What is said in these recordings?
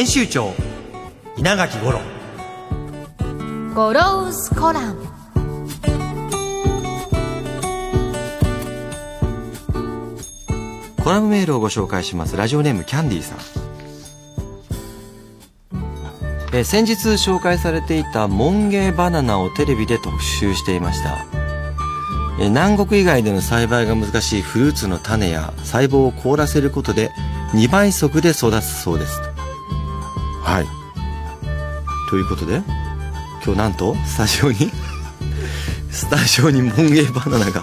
編集長稲垣五郎。ゴロウスコラム。コラムメールをご紹介します。ラジオネームキャンディーさん。えー先日紹介されていたモンゲーバナナをテレビで特集していました。えー南国以外での栽培が難しいフルーツの種や細胞を凍らせることで2倍速で育つそうですはい。ということで今日なんとスタジオに スタジオにモンゲーバナナが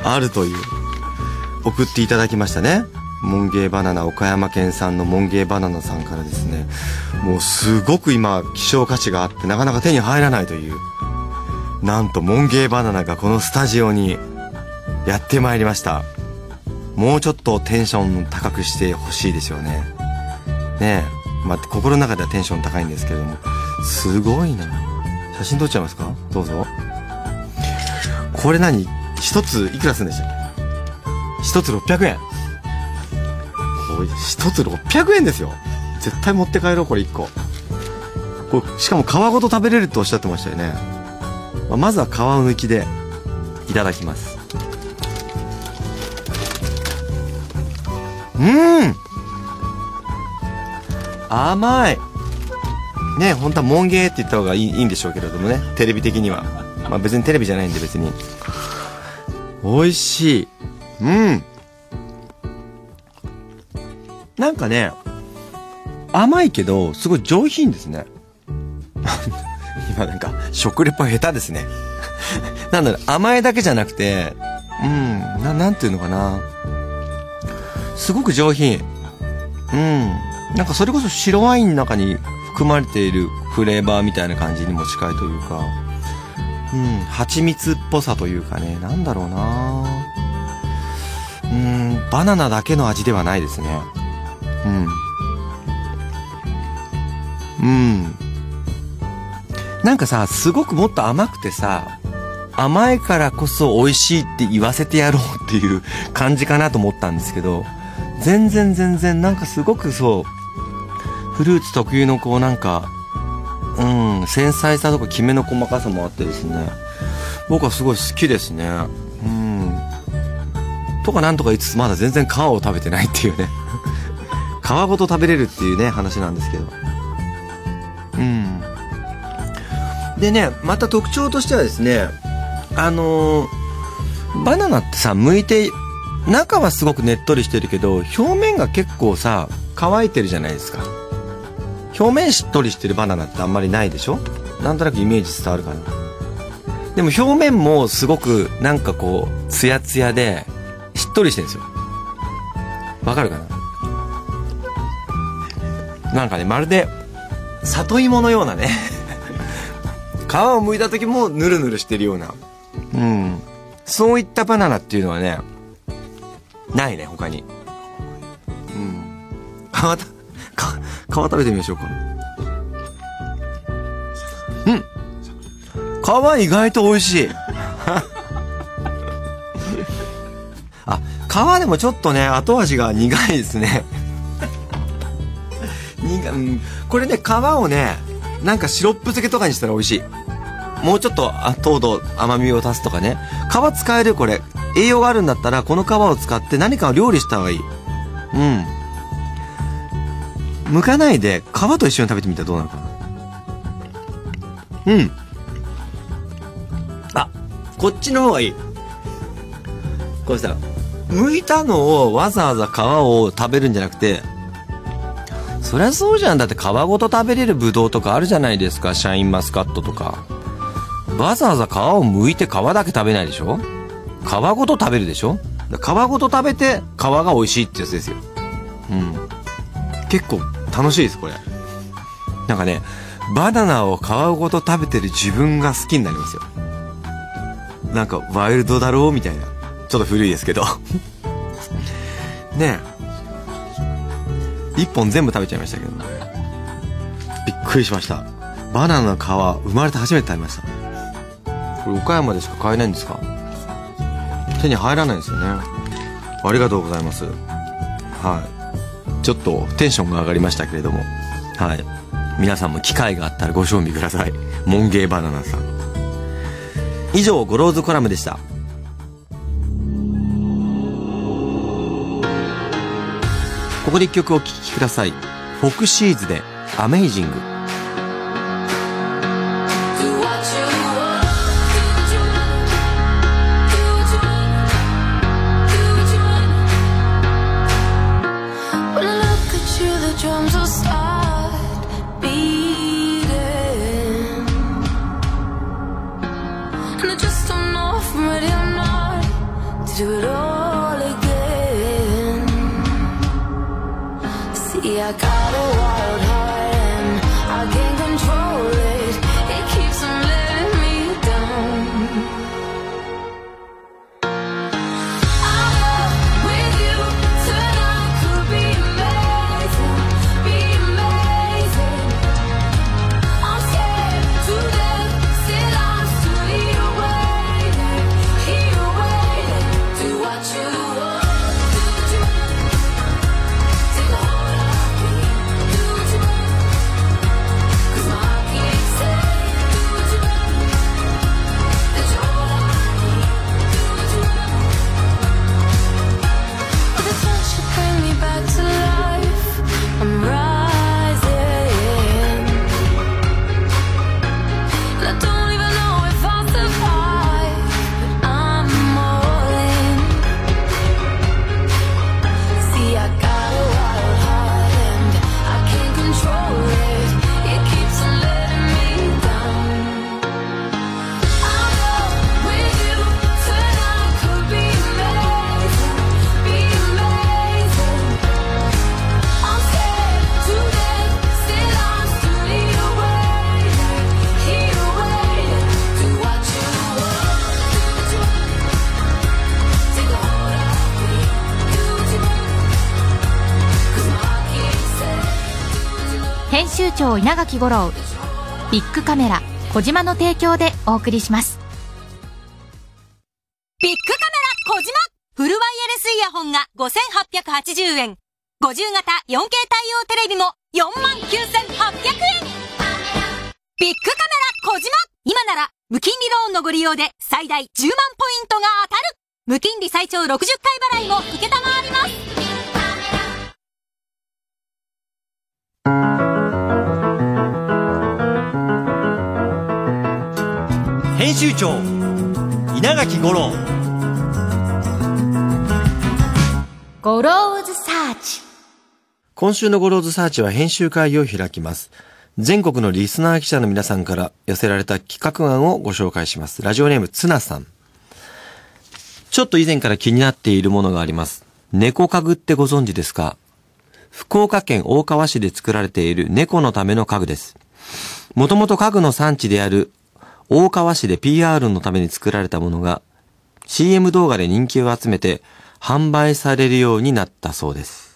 あるという送っていただきましたね。モンゲーバナナ岡山県産のモンゲーバナナさんからですね。もうすごく今希少価値があってなかなか手に入らないというなんとモンゲーバナナがこのスタジオにやってまいりました。もうちょっとテンション高くしてほしいですよね。ねえ、まあ、心の中ではテンション高いんですけれどもすごいな。写真撮っちゃいますか？どうぞ。これ何？一ついくらするんでしたっけ？一つ600円。一つ600円ですよ。絶対持って帰ろうこれ1個。これしかも皮ごと食べれるっておっしゃってましたよね、まあまずは皮を抜きでいただきます。うん！甘い。ね本当はモンゲーって言った方がいいいいんでしょうけれどもね。テレビ的には。まあ別にテレビじゃないんで別に。美味しい。うん。なんかね甘いけどすごい上品ですね。今なんか食レポ下手ですね。なんだろう甘いだけじゃなくてうんななんていうのかな。すごく上品。うん。なんかそれこそ白ワインの中に含まれているフレーバーみたいな感じにも近いというか。うん蜂蜜っぽさというかね。なんだろうな。うんバナナだけの味ではないですね。うん。うん。なんかさすごくもっと甘くてさ甘いからこそ美味しいって言わせてやろうっていう感じかなと思ったんですけど。全然全然なんかすごくそうフルーツ特有のこうなんかうん繊細さとかきめの細かさもあってですね。僕はすごい好きですね。うん。とかなんとか言いつつまだ全然皮を食べてないっていうね。皮ごと食べれるっていうね話なんですけど。うん。でねまた特徴としてはですねあのーバナナってさ剥いて中はすごくねっとりしてるけど表面が結構さ乾いてるじゃないですか。表面しっとりしてるバナナってあんまりないでしょ？なんとなくイメージ伝わるかな。でも表面もすごくなんかこうツヤツヤでしっとりしてるんですよ。わかるかな？なんかねまるで里芋のようなね。皮を剥いた時もヌルヌルしてるような。うん。そういったバナナっていうのはねないね他に。うん。食べてみましょうか。うん。皮意外と美味しい。あ皮でもちょっとね後味が苦いですね。苦うん。これね皮をねなんかシロップ漬けとかにしたら美味しい。もうちょっと糖度甘みを足すとかね。皮使えるこれ。栄養があるんだったらこの皮を使って何かを料理した方がいい。うん。剥かないで皮と一緒に食べてみたらどうなるかな？うん。あこっちの方がいい。これさ剥いたのをわざわざ皮を食べるんじゃなくてそりゃそうじゃん。だって皮ごと食べれるブドウとかあるじゃないですか。シャインマスカットとか。わざわざ皮を剥いて皮だけ食べないでしょ？皮ごと食べるでしょ？皮ごと食べて皮が美味しいってやつですよ。うん。結構楽しいです、これ。なんかね、バナナを皮ごと食べてる自分が好きになりますよ。なんかワイルドだろうみたいな。ちょっと古いですけど。ねえ。一本全部食べちゃいましたけど。びっくりしました。バナナの皮、生まれて初めて食べました。これ岡山でしか買えないんですか？手に入らないですよね。ありがとうございます。はい。ちょっとテンションが上がりましたけれども。はい。皆さんも機会があったらご賞味ください。モンゲーバナナさん。以上、ゴローズコラムでした。ここで一曲お聴きください。フォクシーズで、アメイジング。do it all again. See, I gotta walk. 長稲垣吾郎ビッグカメラ小島の提供でお送りします。ビッグカメラ小島。フルワイヤレスイヤホンが5880円。50型 4K 対応テレビも49800円。ビッグカメラ小島。今なら無金利ローンのご利用で最大10万ポイントが当たる。無金利最長60回払いも受けたまわります。集長稲垣吾郎。ゴローズサーチ。今週のゴローズサーチは編集会を開きます。全国のリスナー記者の皆さんから寄せられた企画案をご紹介します。ラジオネームツナさん。ちょっと以前から気になっているものがあります。猫家具ってご存知ですか？福岡県大川市で作られている猫のための家具です。もともと家具の産地である大川市で PR のために作られたものが CM 動画で人気を集めて販売されるようになったそうです。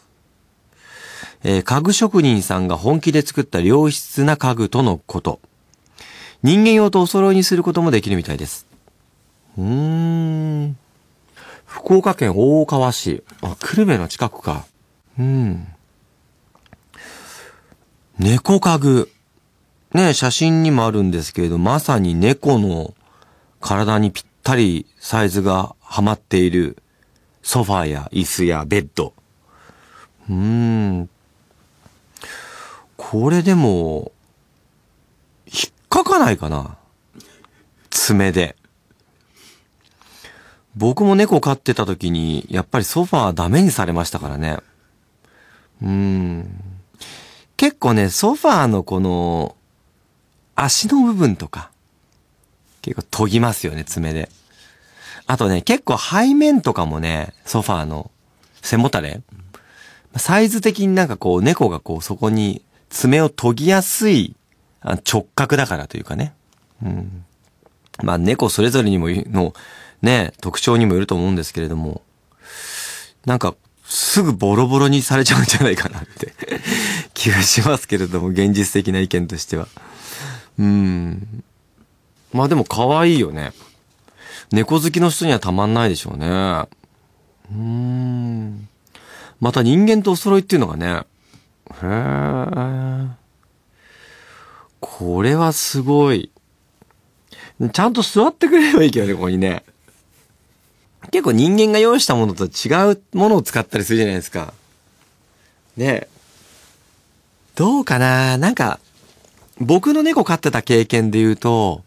えー、家具職人さんが本気で作った良質な家具とのこと。人間用とお揃いにすることもできるみたいです。うーん。福岡県大川市。あ、久留米の近くか。うん。猫家具。ね、写真にもあるんですけれど、まさに猫の体にぴったりサイズがはまっているソファーや椅子やベッド。うーん。これでも、引っかかないかな爪で。僕も猫飼ってた時に、やっぱりソファーダメにされましたからね。うーん。結構ね、ソファーのこの、足の部分とか、結構研ぎますよね、爪で。あとね、結構背面とかもね、ソファーの背もたれ、サイズ的になんかこう猫がこうそこに爪を研ぎやすい直角だからというかね。うん。まあ猫それぞれにものね、特徴にもよると思うんですけれども、なんかすぐボロボロにされちゃうんじゃないかなって気がしますけれども、現実的な意見としては。うん。まあでも可愛いよね。猫好きの人にはたまんないでしょうね。うーん。また人間とお揃いっていうのがね。へえ。これはすごい。ちゃんと座ってくれればいいけどね、ここにね。結構人間が用意したものと違うものを使ったりするじゃないですか。ねどうかな？なんか、僕の猫飼ってた経験で言うと、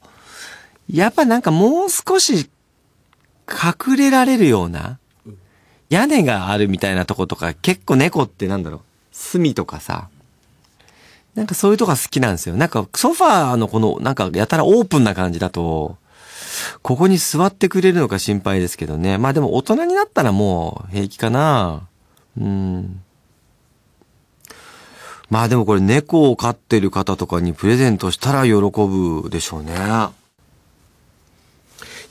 やっぱなんかもう少し隠れられるような屋根があるみたいなとことか結構猫ってなんだろう隅とかさ、なんかそういうとこが好きなんですよ。なんかソファーのこのなんかやたらオープンな感じだと、ここに座ってくれるのか心配ですけどね。まあでも大人になったらもう平気かな。うん。まあでもこれ猫を飼ってる方とかにプレゼントしたら喜ぶでしょうね。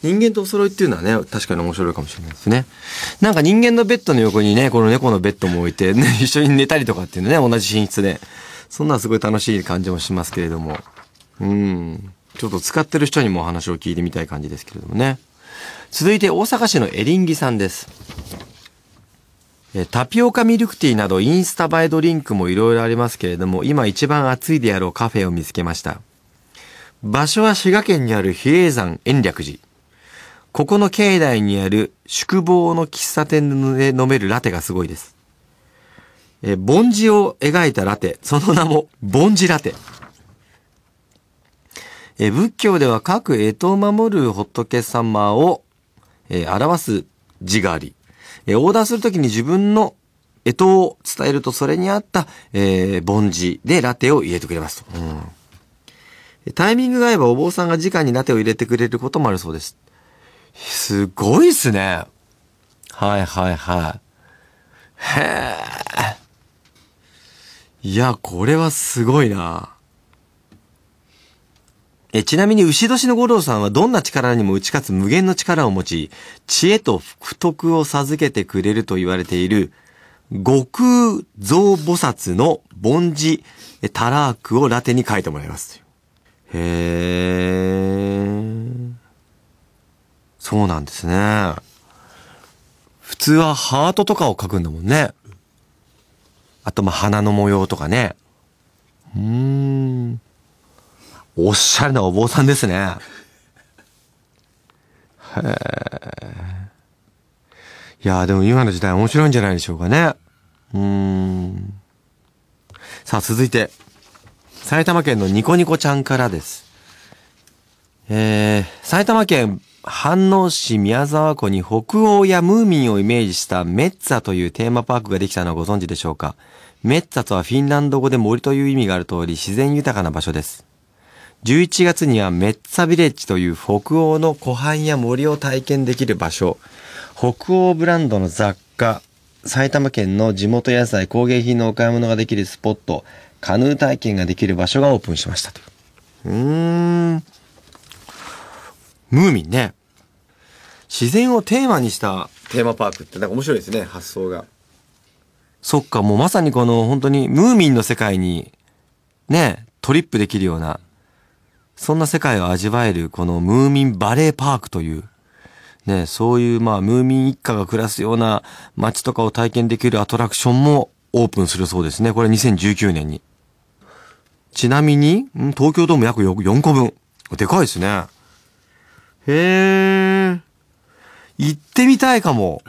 人間とお揃いっていうのはね、確かに面白いかもしれないですね。なんか人間のベッドの横にね、この猫のベッドも置いて、ね、一緒に寝たりとかっていうのね、同じ寝室で。そんなすごい楽しい感じもしますけれども。うん。ちょっと使ってる人にもお話を聞いてみたい感じですけれどもね。続いて大阪市のエリンギさんです。タピオカミルクティーなどインスタ映えドリンクもいろいろありますけれども、今一番暑いであろうカフェを見つけました。場所は滋賀県にある比叡山延暦寺。ここの境内にある宿坊の喫茶店で飲めるラテがすごいです。え、凡字を描いたラテ、その名も凡字ラテ。え、仏教では各干支を守る仏様を、え表す字があり、えオーダーするときに自分の干支を伝えるとそれに合った、えー、凡字でラテを入れてくれますと、うん。タイミングが合えばお坊さんが直にラテを入れてくれることもあるそうです。すごいっすね。はいはいはい。へえ。いや、これはすごいな。え、ちなみに牛年の五郎さんはどんな力にも打ち勝つ無限の力を持ち、知恵と福徳を授けてくれると言われている、悟空蔵菩薩の凡字タラークをラテに書いてもらいます。へー。そうなんですね。普通はハートとかを描くんだもんね。あと、ま、花の模様とかね。うーん。おしゃれなお坊さんですね。へえ。いやでも今の時代面白いんじゃないでしょうかね。うーん。さあ、続いて。埼玉県のニコニコちゃんからです。えー、埼玉県飯能市宮沢湖に北欧やムーミンをイメージしたメッツァというテーマパークができたのはご存知でしょうかメッツァとはフィンランド語で森という意味がある通り自然豊かな場所です。11月にはメッツァビレッジという北欧の湖畔や森を体験できる場所、北欧ブランドの雑貨、埼玉県の地元野菜工芸品のお買い物ができるスポット、カヌー体験ができる場所がオープンしましたと。うーん。ムーミンね。自然をテーマにしたテーマパークってなんか面白いですね、発想が。そっか、もうまさにこの本当にムーミンの世界にね、トリップできるような、そんな世界を味わえるこのムーミンバレーパークという、ね、そういうまあムーミン一家が暮らすような街とかを体験できるアトラクションもオープンするそうですね。これ2019年に。ちなみに、東京ドーム約4個分。でかいですね。へえ。行ってみたいかも。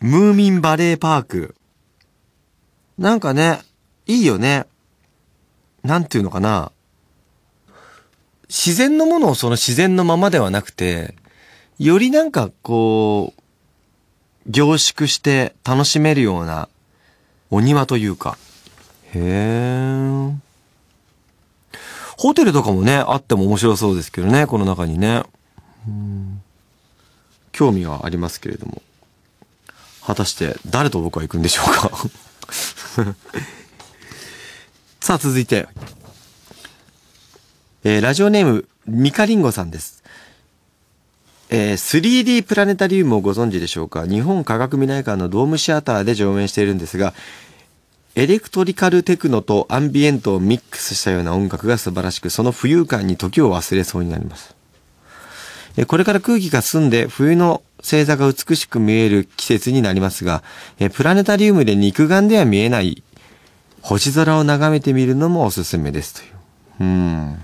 ムーミンバレーパーク。なんかね、いいよね。なんていうのかな。自然のものをその自然のままではなくて、よりなんかこう、凝縮して楽しめるようなお庭というか。へえ。ホテルとかもね、あっても面白そうですけどね、この中にね。う興味はありますけれども。果たして誰と僕は行くんでしょうか さあ続いて、えー、ラジオネームミカリンゴさんです。えー 3D プラネタリウムをご存知でしょうか？日本科学未来館のドームシアターで上演しているんですが、エレクトリカルテクノとアンビエントをミックスしたような音楽が素晴らしく、その浮遊感に時を忘れそうになります。えーこれから空気が澄んで冬の星座が美しく見える季節になりますが、えープラネタリウムで肉眼では見えない星空を眺めてみるのもおすすめですという。うん。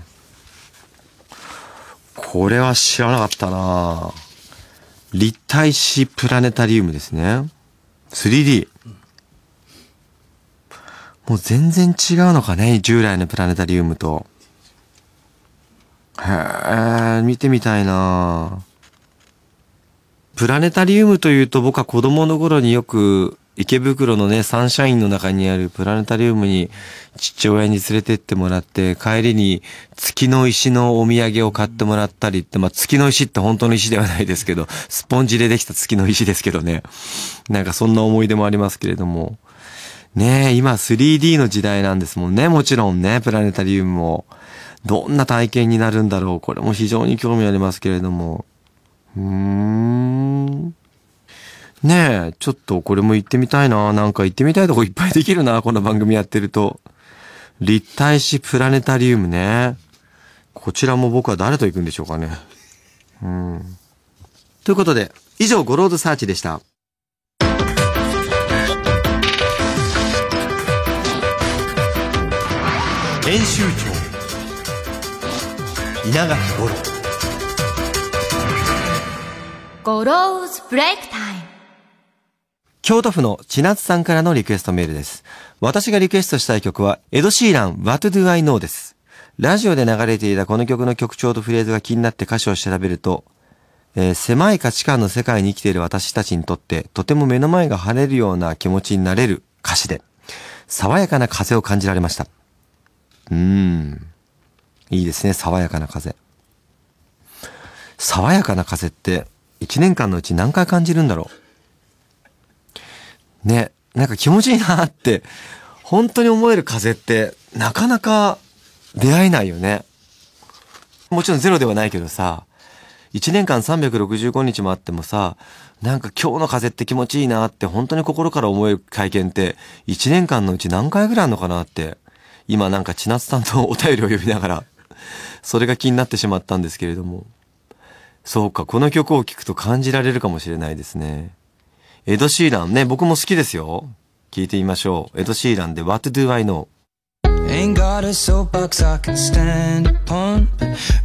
これは知らなかったな立体視プラネタリウムですね。3D。もう全然違うのかね従来のプラネタリウムと。へえ、見てみたいなプラネタリウムというと僕は子供の頃によく池袋のね、サンシャインの中にあるプラネタリウムに父親に連れてってもらって、帰りに月の石のお土産を買ってもらったりって、まあ月の石って本当の石ではないですけど、スポンジでできた月の石ですけどね。なんかそんな思い出もありますけれども。ねえ、今 3D の時代なんですもんね。もちろんね、プラネタリウムも。どんな体験になるんだろう。これも非常に興味ありますけれども。うーん。ねえ、ちょっとこれも行ってみたいな。なんか行ってみたいとこいっぱいできるな。この番組やってると。立体視プラネタリウムね。こちらも僕は誰と行くんでしょうかね。うん。ということで、以上、ゴローズサーチでした。編集長稲垣吾郎ゴローズブレイクタイム京都府の千夏さんからのリクエストメールです。私がリクエストしたい曲は、エド・シーラン、What Do I Know です。ラジオで流れていたこの曲の曲調とフレーズが気になって歌詞を調べると、えー狭い価値観の世界に生きている私たちにとって、とても目の前が晴れるような気持ちになれる歌詞で、爽やかな風を感じられました。うーん。いいですね、爽やかな風。爽やかな風って、一年間のうち何回感じるんだろう？ね、なんか気持ちいいなって、本当に思える風って、なかなか出会えないよね。もちろんゼロではないけどさ、1年間365日もあってもさ、なんか今日の風って気持ちいいなって本当に心から思える体験って、1年間のうち何回ぐらいあるのかなって、今なんか千夏さんとお便りを読みながら、それが気になってしまったんですけれども。そうか、この曲を聴くと感じられるかもしれないですね。エド・シーランね、僕も好きですよ。聞いてみましょう。エド・シーランで What Do I Know? Ain't got a soapbox I can stand upon,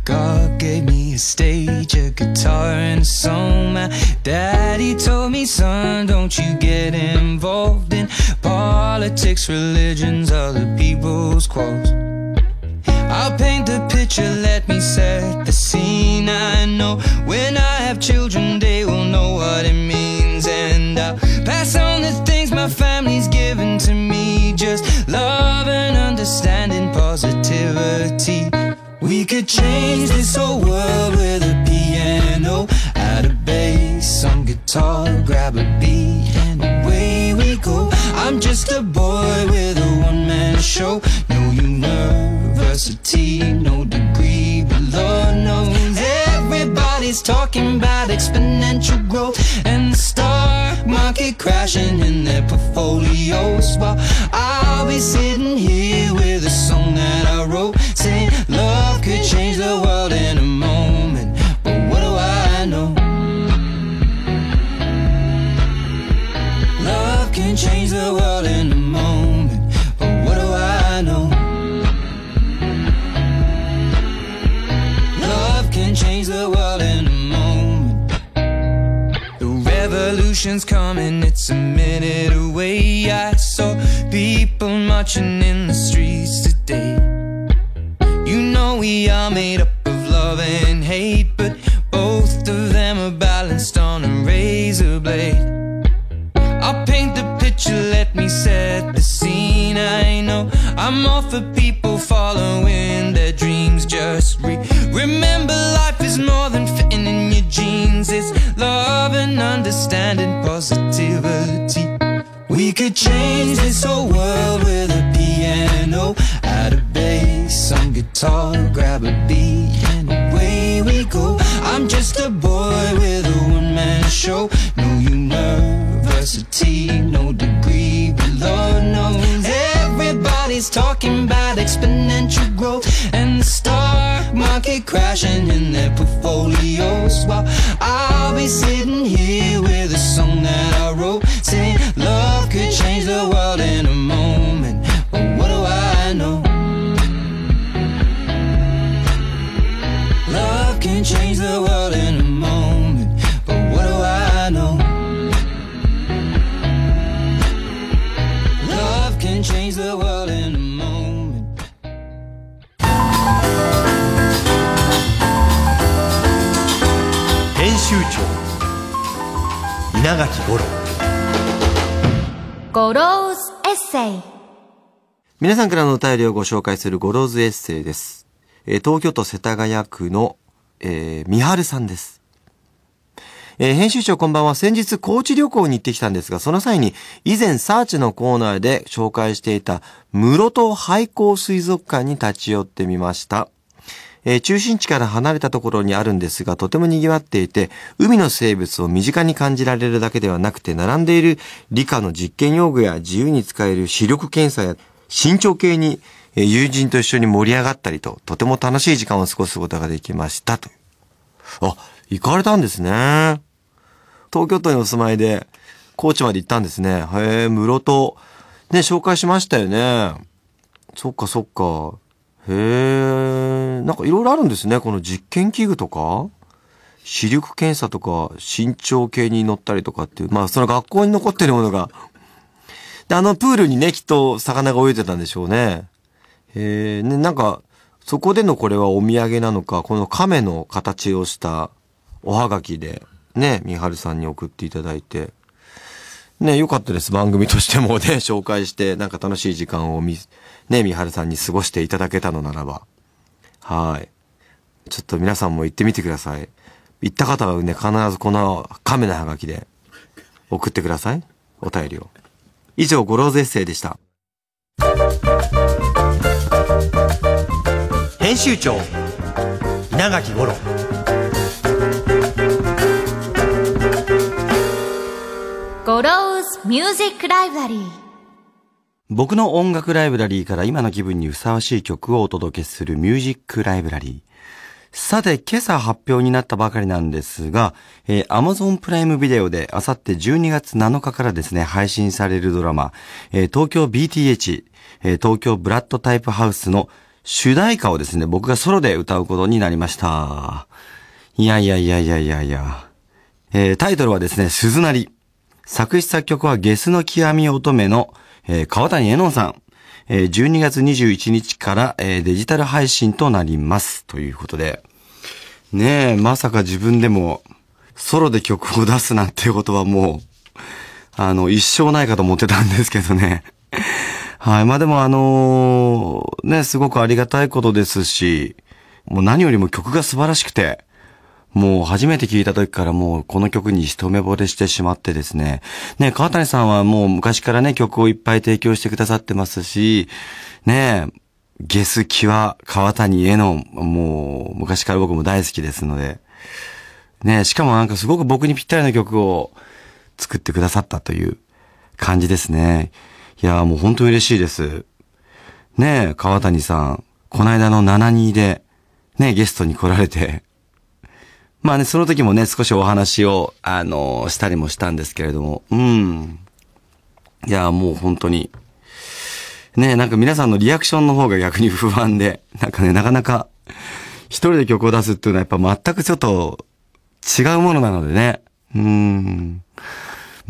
God gave me a stage, a guitar, and a song. My daddy told me, son, don't you get involved in politics, religions, other people's quarrels. I'll paint the picture, let me set the scene. I know when I have children, they will know what it means. Pass on the things my family's given to me. Just love and understanding, positivity. We could change this whole world with a piano, add a bass, some guitar, grab a beat, and away we go. I'm just a boy with a one man show. your marching in the streets today. You know we are made up of love and hate, but both of them are balanced on a razor blade. I'll paint the picture, let me set the scene. I know I'm all for people following their dreams. Just re- remember, life is more than fitting in your jeans, it's love and understanding positivity. We could change this whole world guitar, grab a beat, and away we go. I'm just a boy with a one-man show. No university, no degree, but Lord knows everybody's talking about exponential growth and the stock market crashing in their portfolios. While I'll be sitting can change the world in a moment. But what do I know? Love can change the world in a moment. 編集長稲垣吾郎ゴローズエッセイ皆さんからのお便りをご紹介するゴローズエッセイです。えー東京都世田谷区の、えー、三春さんです。えー編集長こんばんは。先日高知旅行に行ってきたんですが、その際に以前サーチのコーナーで紹介していた室戸廃校水族館に立ち寄ってみました。えー中心地から離れたところにあるんですが、とても賑わっていて、海の生物を身近に感じられるだけではなくて、並んでいる理科の実験用具や自由に使える視力検査や身長計に、え友人と一緒に盛り上がったりと、とても楽しい時間を過ごすことができました。とあ、行かれたんですね。東京都にお住まいで、高知まで行ったんですね。へえ、室戸。ね、紹介しましたよね。そっかそっか。へえ、なんかいろいろあるんですね。この実験器具とか、視力検査とか、身長計に乗ったりとかっていう、まあその学校に残ってるものが、で、あのプールにね、きっと魚が泳いでたんでしょうね。へえ、ね、なんか、そこでのこれはお土産なのか、この亀の形をしたおはがきで、ね、みはるさんに送っていただいて、ね、よかったです。番組としてもね、紹介して、なんか楽しい時間をみ、ね、みはるさんに過ごしていただけたのならば。はい。ちょっと皆さんも行ってみてください。行った方はね、必ずこの亀のハガキで送ってください。お便りを。以上、ゴローズエッセイでした。編集長稲垣吾郎ゴローズミュージックライブラリー僕の音楽ライブラリーから今の気分にふさわしい曲をお届けするミュージックライブラリー。さて、今朝発表になったばかりなんですが、えー Amazon プライムビデオであさって12月7日からですね、配信されるドラマ、えー東京 BTH、えー東京ブラッドタイプハウスの主題歌をですね、僕がソロで歌うことになりました。いやいやいやいやいやいや。えータイトルはですね、鈴なり。作詞作曲はゲスの極み乙女の、えー川谷絵音さん。えー12月21日から、えーデジタル配信となります。ということで。ねえ、まさか自分でもソロで曲を出すなんてことはもう、あの、一生ないかと思ってたんですけどね。はい。まあでもあのーね、すごくありがたいことですし、もう何よりも曲が素晴らしくて、もう初めて聞いた時からもうこの曲に一目惚れしてしまってですね。ね、川谷さんはもう昔からね、曲をいっぱい提供してくださってますし、ね、ゲスキは川谷への、もう昔から僕も大好きですので、ね、しかもなんかすごく僕にぴったりな曲を作ってくださったという感じですね。いや、もう本当に嬉しいです。ねえ川谷さん、この間の72で、ね、ゲストに来られて、まあね、その時もね、少しお話を、あのしたりもしたんですけれども、うん。いや、もう本当に、ね、なんか皆さんのリアクションの方が 逆に不安で、なんかね、なかなか、一人で曲を出すっていうのはやっぱ全くちょっと違うものなのでね。うん。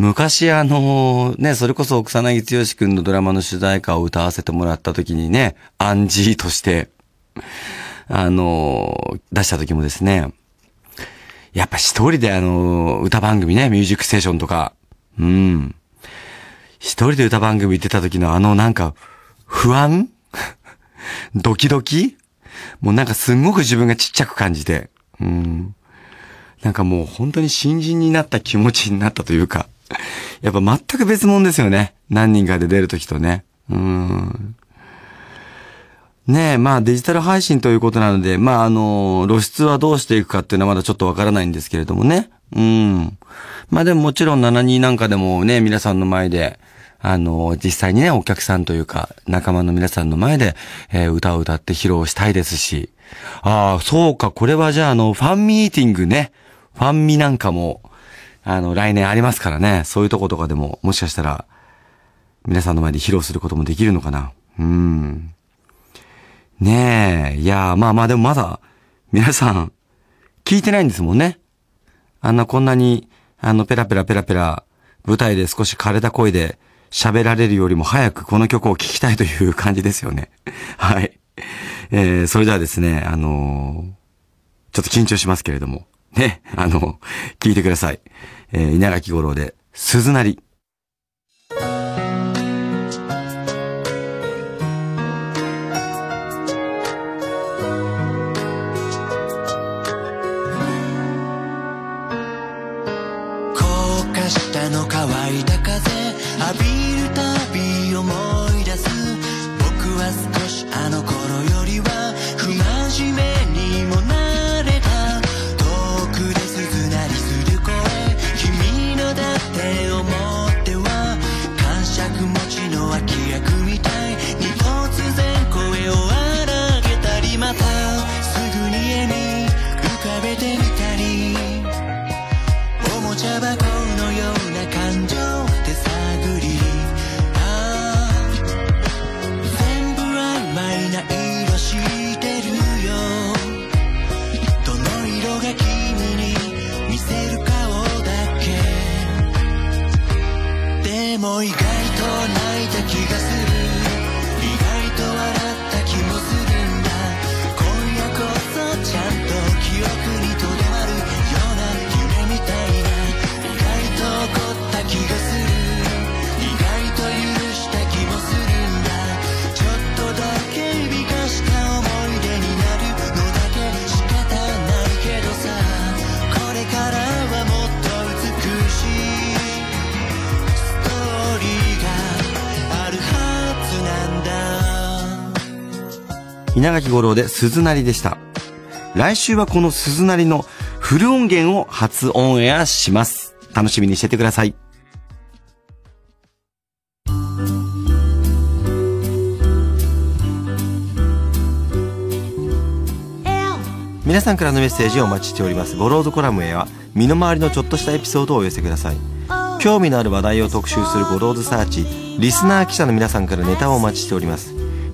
昔あの、ね、それこそ草薙剛くんのドラマの主題歌を歌わせてもらった時にね、アンジーとして、あの、出した時もですね、やっぱ一人であの、歌番組ね、ミュージックステーションとか、うん。一人で歌番組出た時のあのなんか、不安？ドキドキ？もうなんかすんごく自分がちっちゃく感じて、うん。なんかもう本当に新人になった気持ちになったというか、やっぱ全く別物ですよね。何人かで出るときとね。うん。ねえ、まあデジタル配信ということなので、まああの、露出はどうしていくかっていうのはまだちょっとわからないんですけれどもね。うん。まあでももちろん72なんかでもね、皆さんの前で、あの、実際にね、お客さんというか、仲間の皆さんの前で、えー、歌を歌って披露したいですし、ああ、そうか、これはじゃあ、あの、ファンミーティングね、ファンミなんかも、あの、来年ありますからね、そういうとことかでも、もしかしたら、皆さんの前で披露することもできるのかな。うん。ねえ、いやまあまあでもまだ、皆さん、聞いてないんですもんね。あんなこんなに、あの、ペラペラペラペラ、舞台で少し枯れた声で喋られるよりも早くこの曲を聴きたいという感じですよね。はい。えー、それではですね、あのー、ちょっと緊張しますけれども、ね、あの、聞いてください。えー、稲垣五郎で、鈴なり。浴びるため意外と稲垣吾郎で鈴なりでした。来週はこの鈴なりのフル音源を初オンエアします。楽しみにしててください。皆さんからのメッセージをお待ちしております。ゴローズコラムへは、身の回りのちょっとしたエピソードをお寄せください。興味のある話題を特集するゴローズサーチ、リスナー記者の皆さんからネタをお待ちしております。